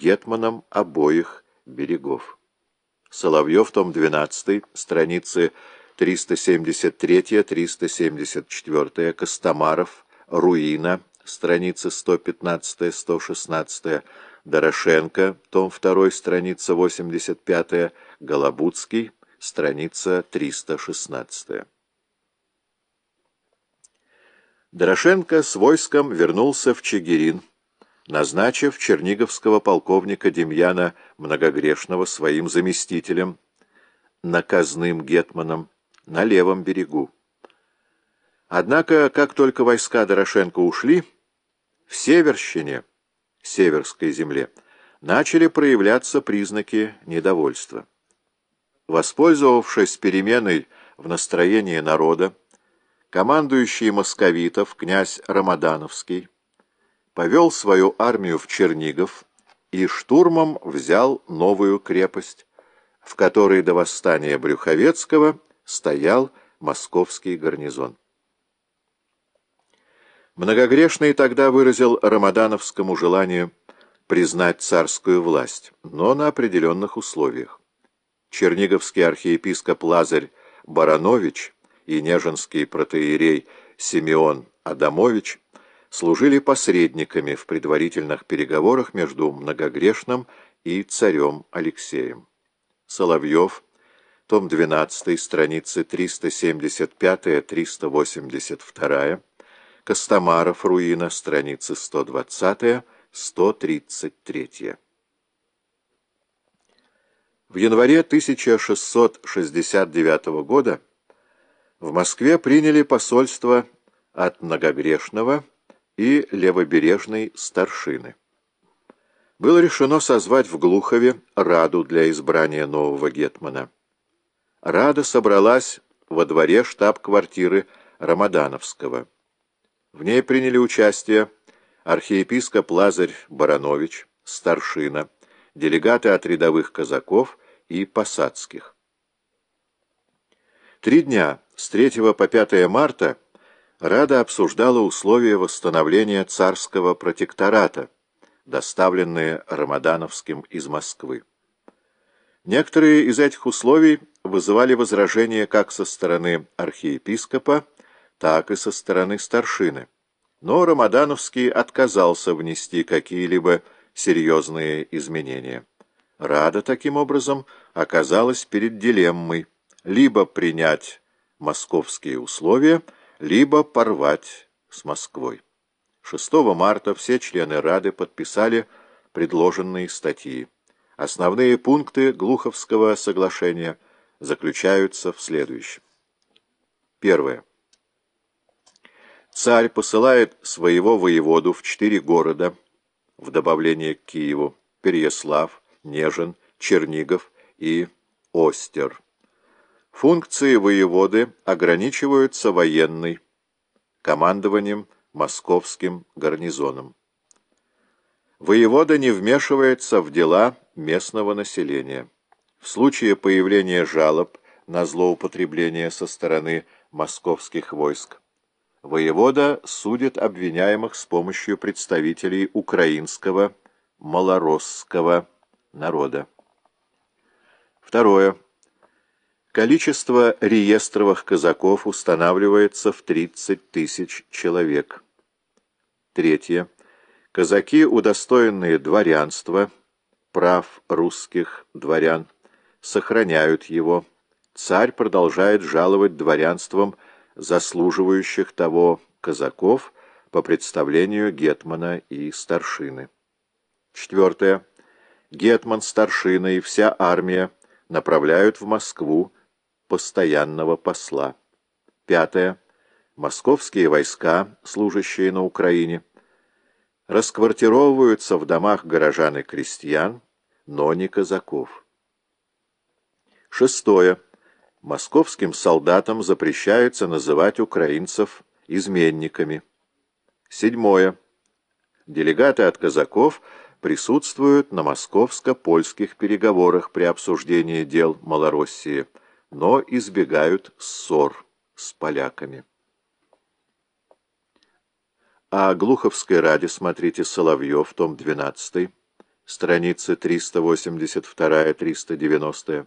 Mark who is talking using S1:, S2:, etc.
S1: гетманом обоих берегов. Соловьев, том 12, страницы 373-374, Костомаров, Руина, страницы 115-116, Дорошенко, том 2, страница 85, Голобудский, страница 316. Дорошенко с войском вернулся в Чигирин, назначив черниговского полковника Демьяна Многогрешного своим заместителем, наказным гетманом, на левом берегу. Однако, как только войска Дорошенко ушли, в Северщине, Северской земле, начали проявляться признаки недовольства. Воспользовавшись переменой в настроении народа, командующий московитов князь Рамадановский повел свою армию в Чернигов и штурмом взял новую крепость, в которой до восстания Брюховецкого стоял московский гарнизон. Многогрешный тогда выразил Рамадановскому желание признать царскую власть, но на определенных условиях. Черниговский архиепископ Лазарь Баранович и неженский протеерей Симеон Адамович служили посредниками в предварительных переговорах между многогрешным и царем Алексеем. Соловьев, том 12, страницы 375-382, Костомаров, Руина, страницы 120-133. В январе 1669 года в Москве приняли посольство от многогрешного и левобережной старшины. Было решено созвать в Глухове Раду для избрания нового гетмана. Рада собралась во дворе штаб-квартиры Рамадановского. В ней приняли участие архиепископ Лазарь Баранович, старшина, делегаты от рядовых казаков и посадских. Три дня, с 3 по 5 марта, Рада обсуждала условия восстановления царского протектората, доставленные Рамадановским из Москвы. Некоторые из этих условий вызывали возражения как со стороны архиепископа, так и со стороны старшины. Но Рамадановский отказался внести какие-либо серьезные изменения. Рада, таким образом, оказалась перед дилеммой либо принять московские условия, либо порвать с Москвой. 6 марта все члены Рады подписали предложенные статьи. Основные пункты Глуховского соглашения заключаются в следующем. Первое. Царь посылает своего воеводу в четыре города, в добавление к Киеву, Переяслав, Нежин, Чернигов и Остер. Функции воеводы ограничиваются военной, командованием московским гарнизоном. Воевода не вмешивается в дела местного населения. В случае появления жалоб на злоупотребление со стороны московских войск, воевода судит обвиняемых с помощью представителей украинского, малоросского народа. Второе. Количество реестровых казаков устанавливается в 30 тысяч человек. Третье. Казаки, удостоенные дворянства, прав русских дворян, сохраняют его. Царь продолжает жаловать дворянством заслуживающих того казаков по представлению гетмана и старшины. Четвертое. Гетман, старшина и вся армия направляют в Москву постоянного посла. Пятое. Московские войска, служащие на Украине, расквартировываются в домах горожан и крестьян, но не казаков. Шестое. Московским солдатам запрещается называть украинцев изменниками. Седьмое. Делегаты от казаков присутствуют на московско-польских переговорах при обсуждении дел Малороссии но избегают ссор с поляками. О Глуховской раде смотрите Соловьев, том 12, страницы 382-390.